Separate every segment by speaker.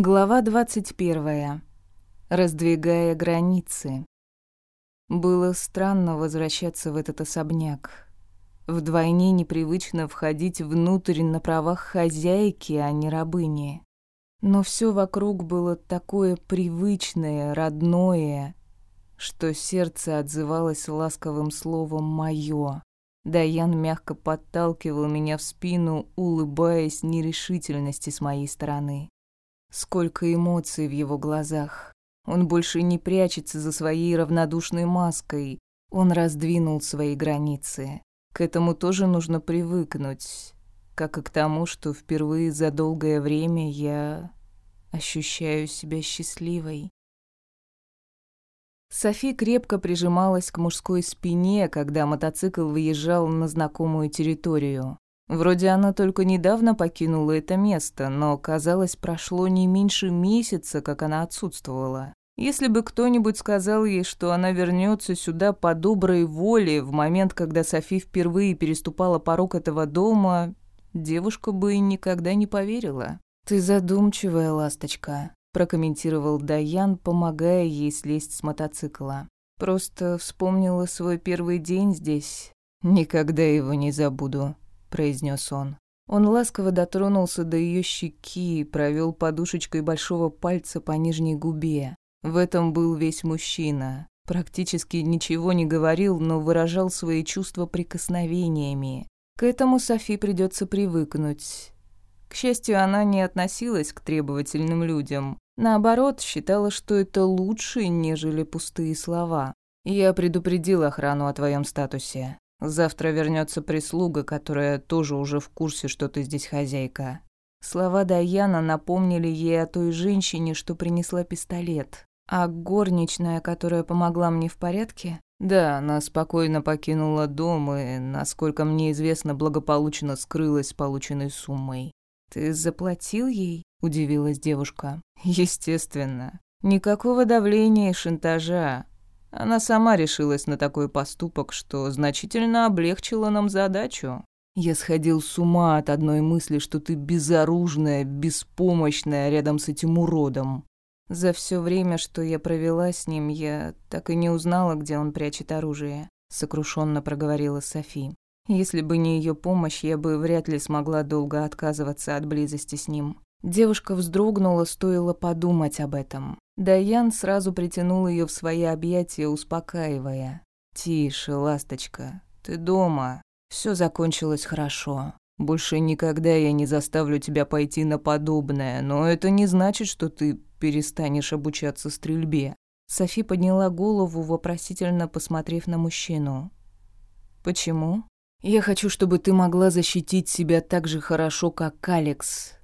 Speaker 1: Глава 21. Раздвигая границы. Было странно возвращаться в этот особняк. Вдвойне непривычно входить внутрь на правах хозяйки, а не рабыни. Но все вокруг было такое привычное, родное, что сердце отзывалось ласковым словом «моё». Даян мягко подталкивал меня в спину, улыбаясь нерешительности с моей стороны. Сколько эмоций в его глазах. Он больше не прячется за своей равнодушной маской. Он раздвинул свои границы. К этому тоже нужно привыкнуть, как и к тому, что впервые за долгое время я ощущаю себя счастливой. Софи крепко прижималась к мужской спине, когда мотоцикл выезжал на знакомую территорию. Вроде она только недавно покинула это место, но, казалось, прошло не меньше месяца, как она отсутствовала. Если бы кто-нибудь сказал ей, что она вернется сюда по доброй воле в момент, когда Софи впервые переступала порог этого дома, девушка бы никогда не поверила. «Ты задумчивая, ласточка», – прокомментировал Даян, помогая ей слезть с мотоцикла. «Просто вспомнила свой первый день здесь. Никогда его не забуду», произнес он. Он ласково дотронулся до ее щеки и провел подушечкой большого пальца по нижней губе. В этом был весь мужчина. Практически ничего не говорил, но выражал свои чувства прикосновениями. К этому Софи придется привыкнуть. К счастью, она не относилась к требовательным людям. Наоборот, считала, что это лучше, нежели пустые слова. «Я предупредил охрану о твоем статусе. Завтра вернется прислуга, которая тоже уже в курсе, что ты здесь хозяйка. Слова Даяна напомнили ей о той женщине, что принесла пистолет. А горничная, которая помогла мне в порядке? Да, она спокойно покинула дом и, насколько мне известно, благополучно скрылась с полученной суммой. «Ты заплатил ей?» – удивилась девушка. «Естественно. Никакого давления и шантажа. Она сама решилась на такой поступок, что значительно облегчила нам задачу. Я сходил с ума от одной мысли, что ты безоружная, беспомощная рядом с этим уродом. За все время, что я провела с ним, я так и не узнала, где он прячет оружие, сокрушенно проговорила Софи. Если бы не ее помощь, я бы вряд ли смогла долго отказываться от близости с ним. Девушка вздрогнула, стоило подумать об этом. Даян сразу притянул ее в свои объятия, успокаивая. «Тише, ласточка, ты дома. Все закончилось хорошо. Больше никогда я не заставлю тебя пойти на подобное, но это не значит, что ты перестанешь обучаться стрельбе». Софи подняла голову, вопросительно посмотрев на мужчину. «Почему?» «Я хочу, чтобы ты могла защитить себя так же хорошо, как Алекс,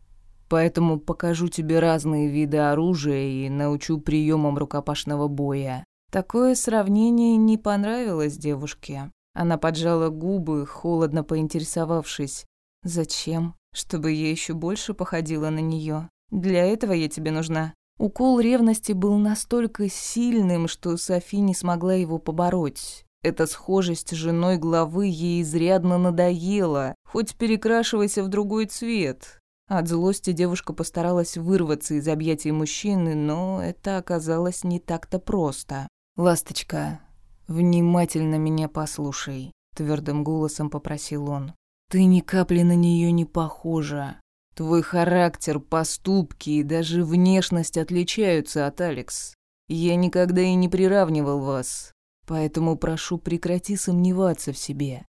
Speaker 1: Поэтому покажу тебе разные виды оружия и научу приемам рукопашного боя». Такое сравнение не понравилось девушке. Она поджала губы, холодно поинтересовавшись. «Зачем? Чтобы я еще больше походила на нее. Для этого я тебе нужна». Укол ревности был настолько сильным, что Софи не смогла его побороть. Эта схожесть с женой главы ей изрядно надоела, хоть перекрашивайся в другой цвет. От злости девушка постаралась вырваться из объятий мужчины, но это оказалось не так-то просто. «Ласточка, внимательно меня послушай», — твердым голосом попросил он. «Ты ни капли на нее не похожа. Твой характер, поступки и даже внешность отличаются от Алекс. Я никогда и не приравнивал вас, поэтому прошу прекрати сомневаться в себе.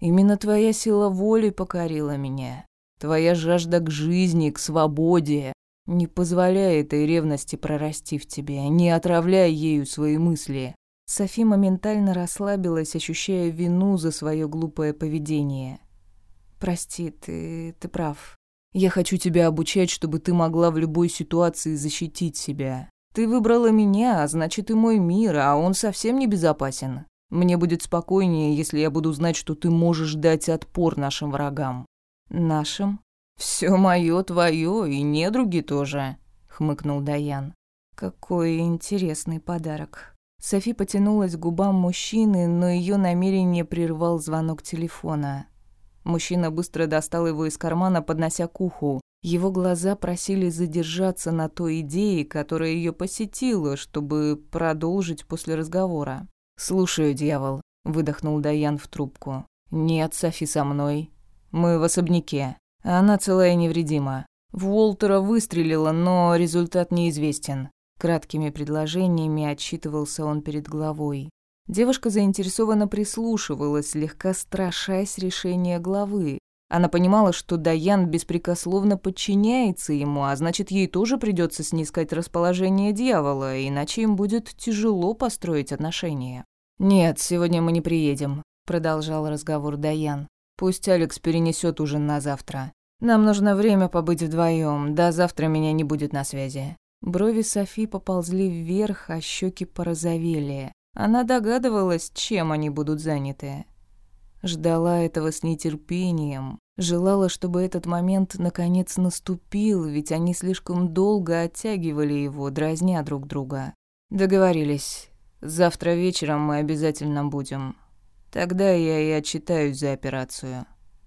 Speaker 1: Именно твоя сила воли покорила меня. Твоя жажда к жизни, к свободе не позволяет этой ревности прорасти в тебе, не отравляй ею свои мысли. Софи моментально расслабилась, ощущая вину за свое глупое поведение. «Прости, ты... ты прав. Я хочу тебя обучать, чтобы ты могла в любой ситуации защитить себя. Ты выбрала меня, а значит и мой мир, а он совсем не безопасен. Мне будет спокойнее, если я буду знать, что ты можешь дать отпор нашим врагам. «Нашим?» «Все мое, твое и недруги тоже», — хмыкнул Даян. «Какой интересный подарок». Софи потянулась к губам мужчины, но ее намерение прервал звонок телефона. Мужчина быстро достал его из кармана, поднося к уху. Его глаза просили задержаться на той идее, которая ее посетила, чтобы продолжить после разговора. «Слушаю, дьявол», — выдохнул Даян в трубку. «Нет, Софи со мной. Мы в особняке. Она целая и невредима. В Уолтера выстрелила, но результат неизвестен». Краткими предложениями отчитывался он перед главой. Девушка заинтересованно прислушивалась, слегка страшась решения главы. Она понимала, что Даян беспрекословно подчиняется ему, а значит, ей тоже придется снискать расположение дьявола, иначе им будет тяжело построить отношения. «Нет, сегодня мы не приедем», — продолжал разговор Даян. «Пусть Алекс перенесет ужин на завтра. Нам нужно время побыть вдвоем. До завтра меня не будет на связи». Брови Софи поползли вверх, а щеки порозовели. Она догадывалась, чем они будут заняты. Ждала этого с нетерпением. Желала, чтобы этот момент наконец наступил, ведь они слишком долго оттягивали его, дразня друг друга. Договорились. Завтра вечером мы обязательно будем. Тогда я и отчитаюсь за операцию.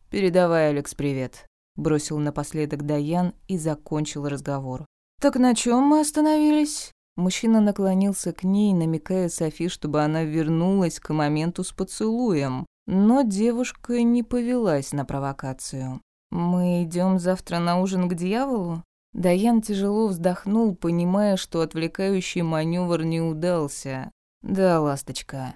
Speaker 1: Передавай, Алекс, привет. Бросил напоследок Даян и закончил разговор. «Так на чем мы остановились?» Мужчина наклонился к ней, намекая Софи, чтобы она вернулась к моменту с поцелуем, но девушка не повелась на провокацию. «Мы идем завтра на ужин к дьяволу?» Даян тяжело вздохнул, понимая, что отвлекающий маневр не удался. «Да, ласточка,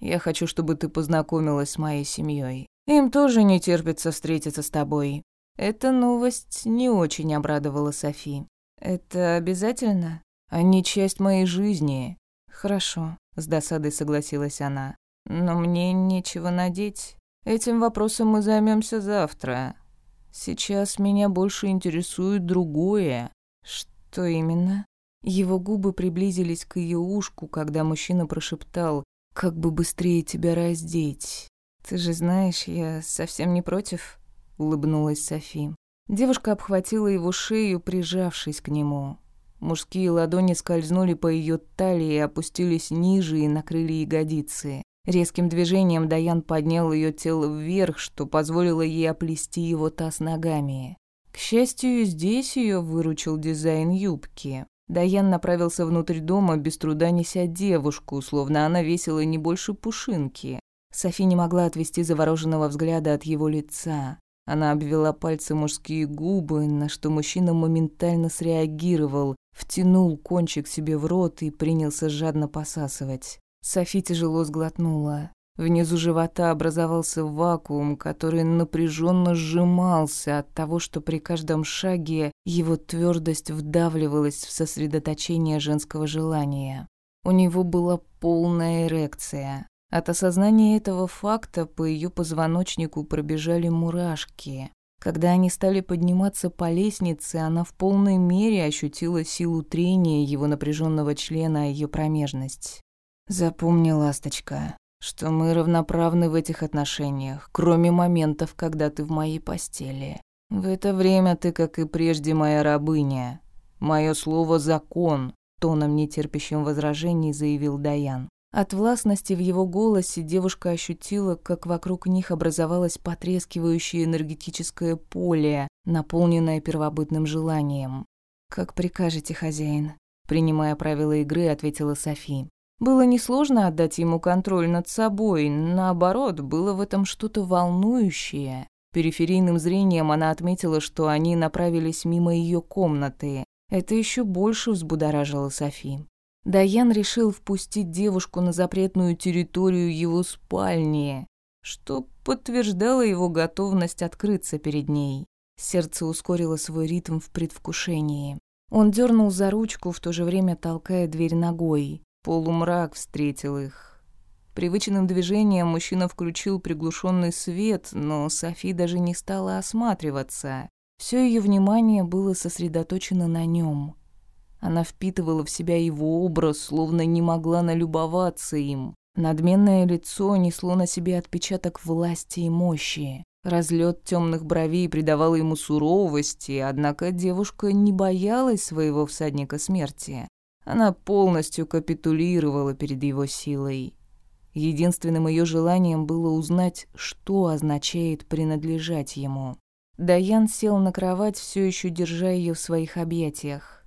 Speaker 1: я хочу, чтобы ты познакомилась с моей семьей. Им тоже не терпится встретиться с тобой». Эта новость не очень обрадовала Софи. «Это обязательно? Они часть моей жизни». «Хорошо», — с досадой согласилась она. Но мне нечего надеть. Этим вопросом мы займемся завтра. Сейчас меня больше интересует другое. Что именно? Его губы приблизились к ее ушку, когда мужчина прошептал «Как бы быстрее тебя раздеть». «Ты же знаешь, я совсем не против», — улыбнулась Софи. Девушка обхватила его шею, прижавшись к нему. Мужские ладони скользнули по ее талии, опустились ниже и накрыли ягодицы. Резким движением Даян поднял ее тело вверх, что позволило ей оплести его таз ногами. К счастью, здесь ее выручил дизайн юбки. Даян направился внутрь дома, без труда неся девушку, словно она весила не больше пушинки. Софи не могла отвести завороженного взгляда от его лица. Она обвела пальцы мужские губы, на что мужчина моментально среагировал, втянул кончик себе в рот и принялся жадно посасывать. Софи тяжело сглотнула. Внизу живота образовался вакуум, который напряженно сжимался от того, что при каждом шаге его твердость вдавливалась в сосредоточение женского желания. У него была полная эрекция. От осознания этого факта по ее позвоночнику пробежали мурашки. Когда они стали подниматься по лестнице, она в полной мере ощутила силу трения его напряженного члена о ее промежность. Запомни, ласточка, что мы равноправны в этих отношениях, кроме моментов, когда ты в моей постели. В это время ты, как и прежде, моя рабыня. Мое слово — закон», — тоном нетерпящим возражений заявил Даян. От властности в его голосе девушка ощутила, как вокруг них образовалось потрескивающее энергетическое поле, наполненное первобытным желанием. «Как прикажете, хозяин?» Принимая правила игры, ответила Софи. Было несложно отдать ему контроль над собой, наоборот, было в этом что-то волнующее. Периферийным зрением она отметила, что они направились мимо ее комнаты. Это еще больше взбудоражило Софи. Даян решил впустить девушку на запретную территорию его спальни, что подтверждало его готовность открыться перед ней. Сердце ускорило свой ритм в предвкушении. Он дернул за ручку, в то же время толкая дверь ногой. Полумрак встретил их. Привычным движением мужчина включил приглушенный свет, но Софи даже не стала осматриваться. Все ее внимание было сосредоточено на нем. Она впитывала в себя его образ, словно не могла налюбоваться им. Надменное лицо несло на себе отпечаток власти и мощи. Разлет темных бровей придавал ему суровости, однако девушка не боялась своего всадника смерти. Она полностью капитулировала перед его силой. Единственным ее желанием было узнать, что означает принадлежать ему. Даян сел на кровать, все еще держа ее в своих объятиях.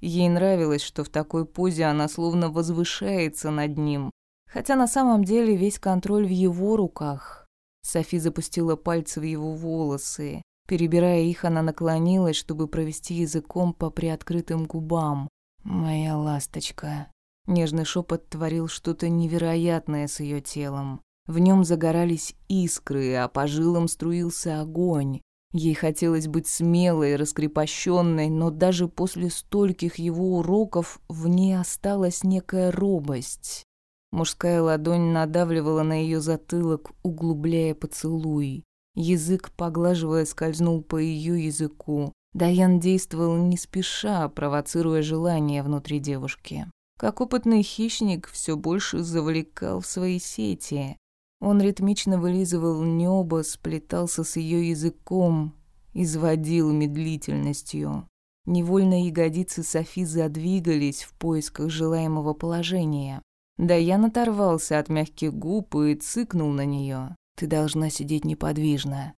Speaker 1: Ей нравилось, что в такой позе она словно возвышается над ним, хотя на самом деле весь контроль в его руках. Софи запустила пальцы в его волосы. Перебирая их, она наклонилась, чтобы провести языком по приоткрытым губам. «Моя ласточка». Нежный шепот творил что-то невероятное с ее телом. В нем загорались искры, а по жилам струился огонь. Ей хотелось быть смелой, раскрепощенной, но даже после стольких его уроков в ней осталась некая робость. Мужская ладонь надавливала на ее затылок, углубляя поцелуй. Язык, поглаживая, скользнул по ее языку. Даян действовал не спеша, провоцируя желание внутри девушки. Как опытный хищник, все больше завлекал в свои сети. Он ритмично вылизывал небо, сплетался с ее языком, изводил медлительностью. Невольно ягодицы Софи задвигались в поисках желаемого положения. Даян оторвался от мягких губ и цыкнул на нее. «Ты должна сидеть неподвижно».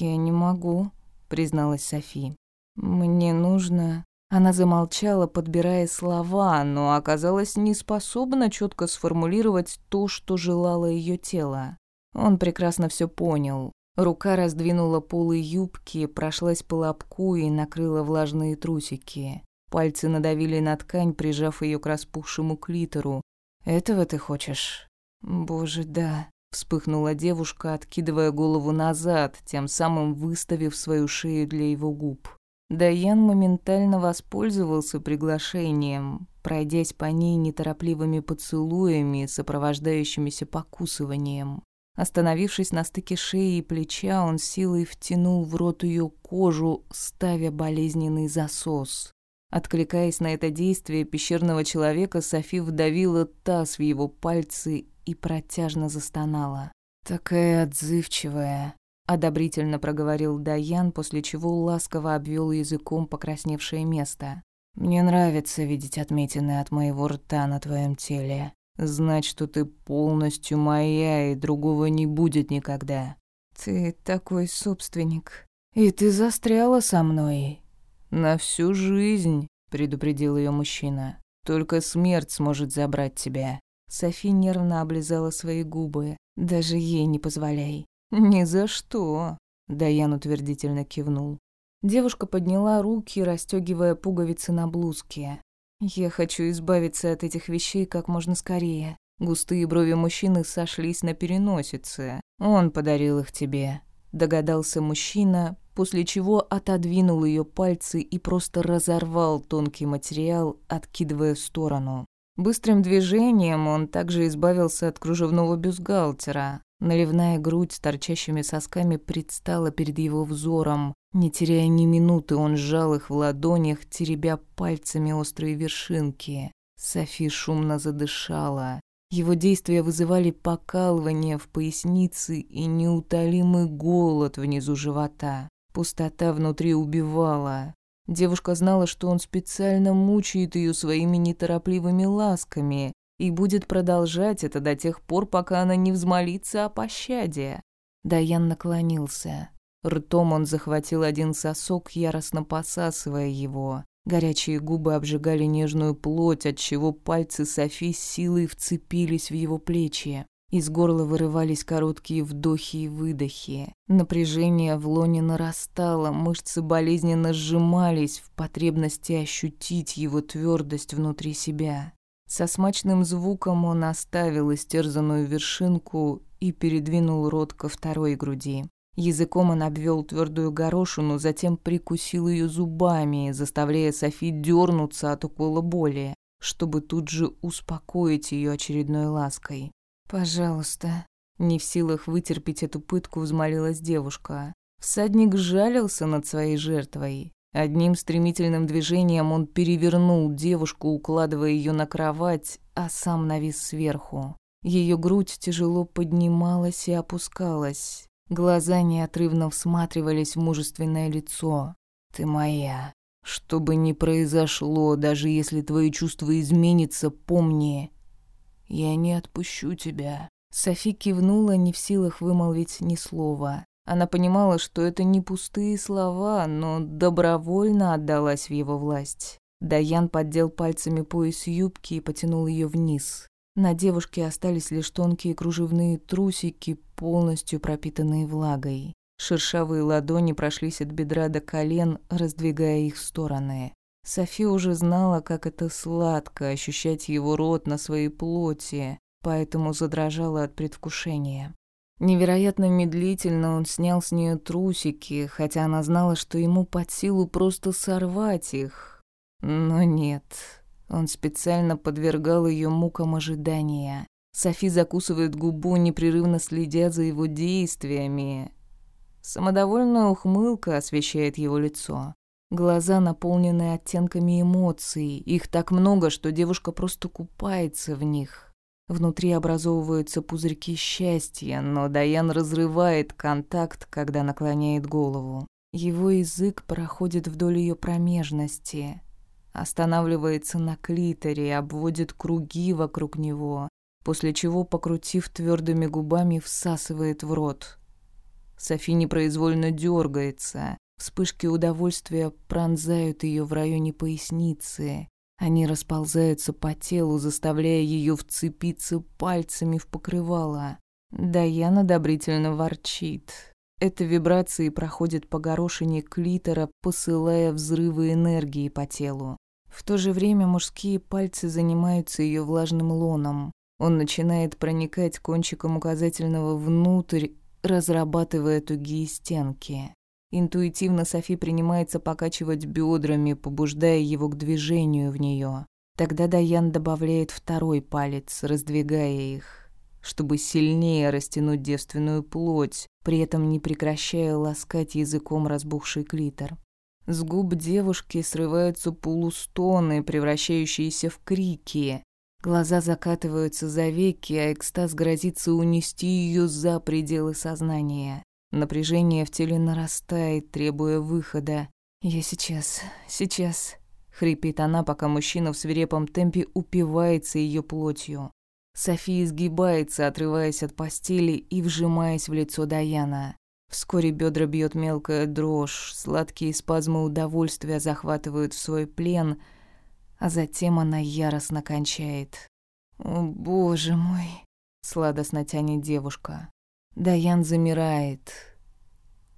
Speaker 1: «Я не могу», — призналась Софи. «Мне нужно...» Она замолчала, подбирая слова, но оказалась не способна четко сформулировать то, что желало ее тело. Он прекрасно все понял. Рука раздвинула полы юбки, прошлась по лобку и накрыла влажные трусики. Пальцы надавили на ткань, прижав ее к распухшему клитору. «Этого ты хочешь?» «Боже, да», — вспыхнула девушка, откидывая голову назад, тем самым выставив свою шею для его губ. Даян моментально воспользовался приглашением, пройдясь по ней неторопливыми поцелуями, сопровождающимися покусыванием. Остановившись на стыке шеи и плеча, он силой втянул в рот ее кожу, ставя болезненный засос. Откликаясь на это действие пещерного человека, Софи вдавила таз в его пальцы и протяжно застонала. «Такая отзывчивая», одобрительно проговорил Даян, после чего ласково обвел языком покрасневшее место. Мне нравится видеть отметины от моего рта на твоем теле. Знать, что ты полностью моя и другого не будет никогда. Ты такой собственник. И ты застряла со мной. На всю жизнь, предупредил ее мужчина. Только смерть сможет забрать тебя. Софи нервно облизала свои губы. Даже ей не позволяй. «Ни за что», — Даян утвердительно кивнул. Девушка подняла руки, расстегивая пуговицы на блузке. «Я хочу избавиться от этих вещей как можно скорее». Густые брови мужчины сошлись на переносице. «Он подарил их тебе», — догадался мужчина, после чего отодвинул ее пальцы и просто разорвал тонкий материал, откидывая в сторону. Быстрым движением он также избавился от кружевного бюстгальтера, Наливная грудь с торчащими сосками предстала перед его взором. Не теряя ни минуты, он сжал их в ладонях, теребя пальцами острые вершинки. Софи шумно задышала. Его действия вызывали покалывание в пояснице и неутолимый голод внизу живота. Пустота внутри убивала. Девушка знала, что он специально мучает ее своими неторопливыми ласками, и будет продолжать это до тех пор, пока она не взмолится о пощаде. Даян наклонился. Ртом он захватил один сосок, яростно посасывая его. Горячие губы обжигали нежную плоть, отчего пальцы Софи силой вцепились в его плечи. Из горла вырывались короткие вдохи и выдохи. Напряжение в лоне нарастало, мышцы болезненно сжимались в потребности ощутить его твердость внутри себя. Со смачным звуком он оставил истерзанную вершинку и передвинул рот ко второй груди. Языком он обвел твердую горошину, затем прикусил ее зубами, заставляя Софи дернуться от укола боли, чтобы тут же успокоить ее очередной лаской. «Пожалуйста». Не в силах вытерпеть эту пытку, взмолилась девушка. Всадник жалился над своей жертвой. Одним стремительным движением он перевернул девушку, укладывая ее на кровать, а сам навис сверху. Ее грудь тяжело поднималась и опускалась. Глаза неотрывно всматривались в мужественное лицо. «Ты моя. Что бы ни произошло, даже если твои чувства изменятся, помни, я не отпущу тебя». Софи кивнула, не в силах вымолвить ни слова. Она понимала, что это не пустые слова, но добровольно отдалась в его власть. Даян поддел пальцами пояс юбки и потянул ее вниз. На девушке остались лишь тонкие кружевные трусики, полностью пропитанные влагой. Шершавые ладони прошлись от бедра до колен, раздвигая их в стороны. Софи уже знала, как это сладко ощущать его рот на своей плоти, поэтому задрожала от предвкушения. Невероятно медлительно он снял с нее трусики, хотя она знала, что ему под силу просто сорвать их. Но нет, он специально подвергал ее мукам ожидания. Софи закусывает губу, непрерывно следя за его действиями. Самодовольная ухмылка освещает его лицо. Глаза наполнены оттенками эмоций. Их так много, что девушка просто купается в них. Внутри образовываются пузырьки счастья, но Даян разрывает контакт, когда наклоняет голову. Его язык проходит вдоль ее промежности, останавливается на клиторе, обводит круги вокруг него, после чего, покрутив твердыми губами, всасывает в рот. Софи непроизвольно дергается. Вспышки удовольствия пронзают ее в районе поясницы. Они расползаются по телу, заставляя ее вцепиться пальцами в покрывало. Даян одобрительно ворчит. Это вибрации проходят по горошине клитора, посылая взрывы энергии по телу. В то же время мужские пальцы занимаются ее влажным лоном. Он начинает проникать кончиком указательного внутрь, разрабатывая тугие стенки. Интуитивно Софи принимается покачивать бедрами, побуждая его к движению в нее. Тогда Даян добавляет второй палец, раздвигая их, чтобы сильнее растянуть девственную плоть, при этом не прекращая ласкать языком разбухший клитор. С губ девушки срываются полустоны, превращающиеся в крики. Глаза закатываются за веки, а экстаз грозится унести ее за пределы сознания. Напряжение в теле нарастает, требуя выхода. «Я сейчас, сейчас», — хрипит она, пока мужчина в свирепом темпе упивается ее плотью. София сгибается, отрываясь от постели и вжимаясь в лицо Даяна. Вскоре бедра бьет мелкая дрожь, сладкие спазмы удовольствия захватывают в свой плен, а затем она яростно кончает. «О, боже мой!» — сладостно тянет девушка. Даян замирает.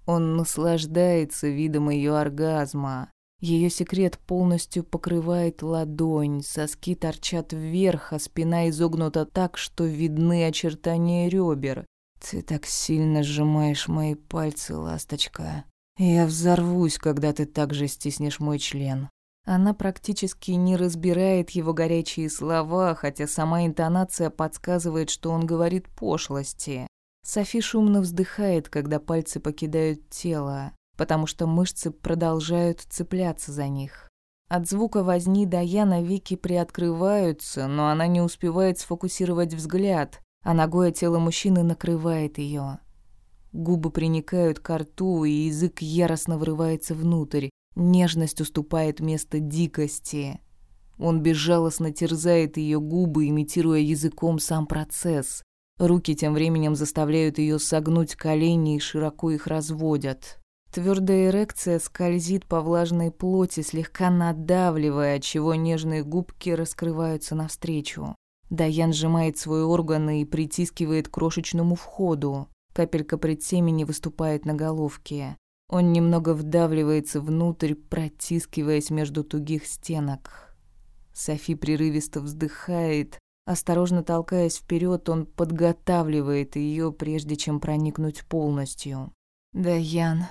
Speaker 1: Он наслаждается видом ее оргазма. Ее секрет полностью покрывает ладонь, соски торчат вверх, а спина изогнута так, что видны очертания ребер. «Ты так сильно сжимаешь мои пальцы, ласточка. Я взорвусь, когда ты так же стиснешь мой член». Она практически не разбирает его горячие слова, хотя сама интонация подсказывает, что он говорит пошлости. Софи шумно вздыхает, когда пальцы покидают тело, потому что мышцы продолжают цепляться за них. От звука возни Даяна веки приоткрываются, но она не успевает сфокусировать взгляд, а ногое тело мужчины накрывает ее. Губы приникают к рту, и язык яростно врывается внутрь. Нежность уступает место дикости. Он безжалостно терзает ее губы, имитируя языком сам процесс. Руки тем временем заставляют ее согнуть колени и широко их разводят. Твердая эрекция скользит по влажной плоти, слегка надавливая, отчего нежные губки раскрываются навстречу. Даян сжимает свой орган и притискивает к крошечному входу. Капелька предсемени выступает на головке. Он немного вдавливается внутрь, протискиваясь между тугих стенок. Софи прерывисто вздыхает, Осторожно толкаясь вперед, он подготавливает ее, прежде чем проникнуть полностью. Да, Ян.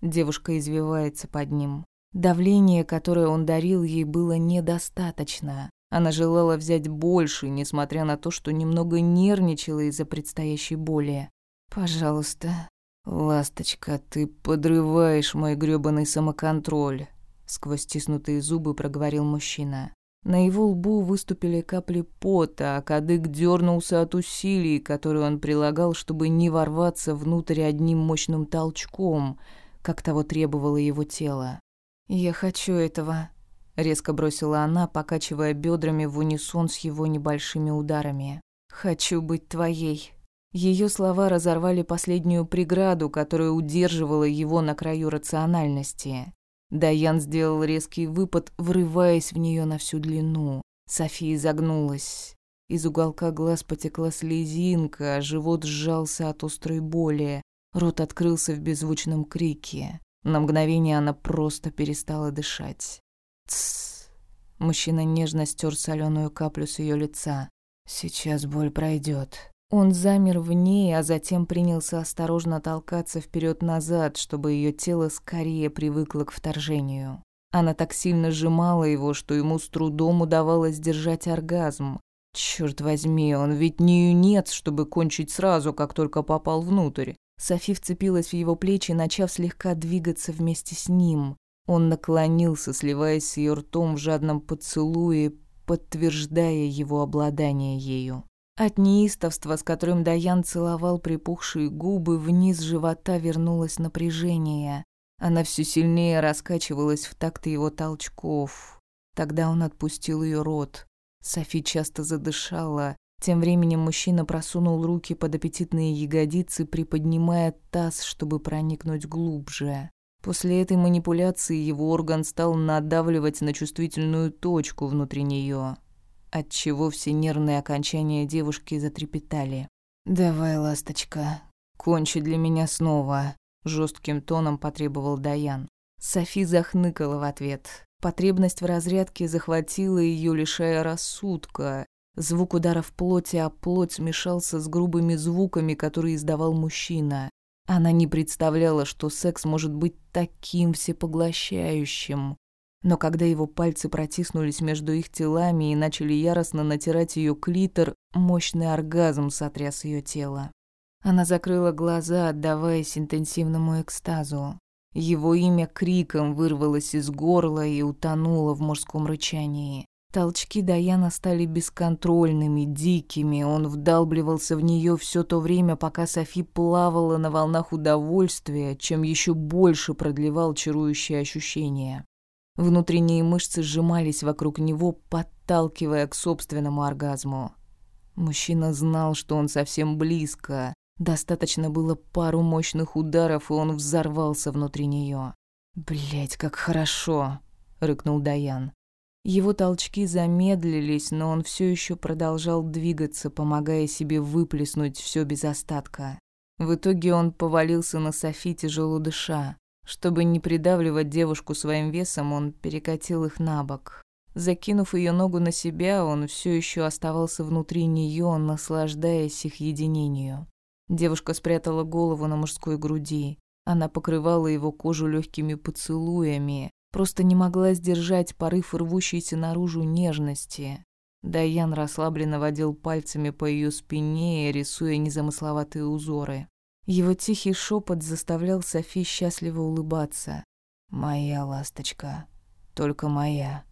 Speaker 1: Девушка извивается под ним. Давление, которое он дарил ей, было недостаточно. Она желала взять больше, несмотря на то, что немного нервничала из-за предстоящей боли. «Пожалуйста». «Ласточка, ты подрываешь мой грёбаный самоконтроль», — сквозь стиснутые зубы проговорил мужчина. На его лбу выступили капли пота, а кадык дернулся от усилий, которые он прилагал, чтобы не ворваться внутрь одним мощным толчком, как того требовало его тело. «Я хочу этого», — резко бросила она, покачивая бедрами в унисон с его небольшими ударами. «Хочу быть твоей». Ее слова разорвали последнюю преграду, которая удерживала его на краю рациональности. Даян сделал резкий выпад, врываясь в нее на всю длину. София изогнулась. Из уголка глаз потекла слезинка, а живот сжался от острой боли. Рот открылся в беззвучном крике. На мгновение она просто перестала дышать. Тссс. Мужчина нежно стер соленую каплю с ее лица. Сейчас боль пройдет. Он замер в ней, а затем принялся осторожно толкаться вперед назад чтобы ее тело скорее привыкло к вторжению. Она так сильно сжимала его, что ему с трудом удавалось держать оргазм. Черт возьми, он ведь не юнец, чтобы кончить сразу, как только попал внутрь. Софи вцепилась в его плечи, начав слегка двигаться вместе с ним. Он наклонился, сливаясь с ее ртом в жадном поцелуе, подтверждая его обладание ею. От неистовства, с которым Даян целовал припухшие губы, вниз живота вернулось напряжение. Она все сильнее раскачивалась в такт его толчков. Тогда он отпустил ее рот. Софи часто задышала. Тем временем мужчина просунул руки под аппетитные ягодицы, приподнимая таз, чтобы проникнуть глубже. После этой манипуляции его орган стал надавливать на чувствительную точку внутри нее отчего все нервные окончания девушки затрепетали. «Давай, ласточка, кончи для меня снова», — жестким тоном потребовал Даян. Софи захныкала в ответ. Потребность в разрядке захватила ее, лишая рассудка. Звук удара в плоти о плоть смешался с грубыми звуками, которые издавал мужчина. Она не представляла, что секс может быть таким всепоглощающим. Но когда его пальцы протиснулись между их телами и начали яростно натирать ее клитор, мощный оргазм сотряс ее тело. Она закрыла глаза, отдаваясь интенсивному экстазу. Его имя криком вырвалось из горла и утонуло в мужском рычании. Толчки Даяна стали бесконтрольными, дикими. Он вдалбливался в нее все то время, пока Софи плавала на волнах удовольствия, чем еще больше продлевал чарующие ощущения. Внутренние мышцы сжимались вокруг него, подталкивая к собственному оргазму. Мужчина знал, что он совсем близко. Достаточно было пару мощных ударов, и он взорвался внутри нее. Блять, как хорошо!» — рыкнул Даян. Его толчки замедлились, но он все еще продолжал двигаться, помогая себе выплеснуть все без остатка. В итоге он повалился на Софи, тяжело дыша. Чтобы не придавливать девушку своим весом, он перекатил их на бок. Закинув ее ногу на себя, он все еще оставался внутри нее, наслаждаясь их единению. Девушка спрятала голову на мужской груди. Она покрывала его кожу легкими поцелуями, просто не могла сдержать порыв рвущейся наружу нежности. Даян расслабленно водил пальцами по ее спине, рисуя незамысловатые узоры. Его тихий шепот заставлял Софи счастливо улыбаться. «Моя ласточка, только моя».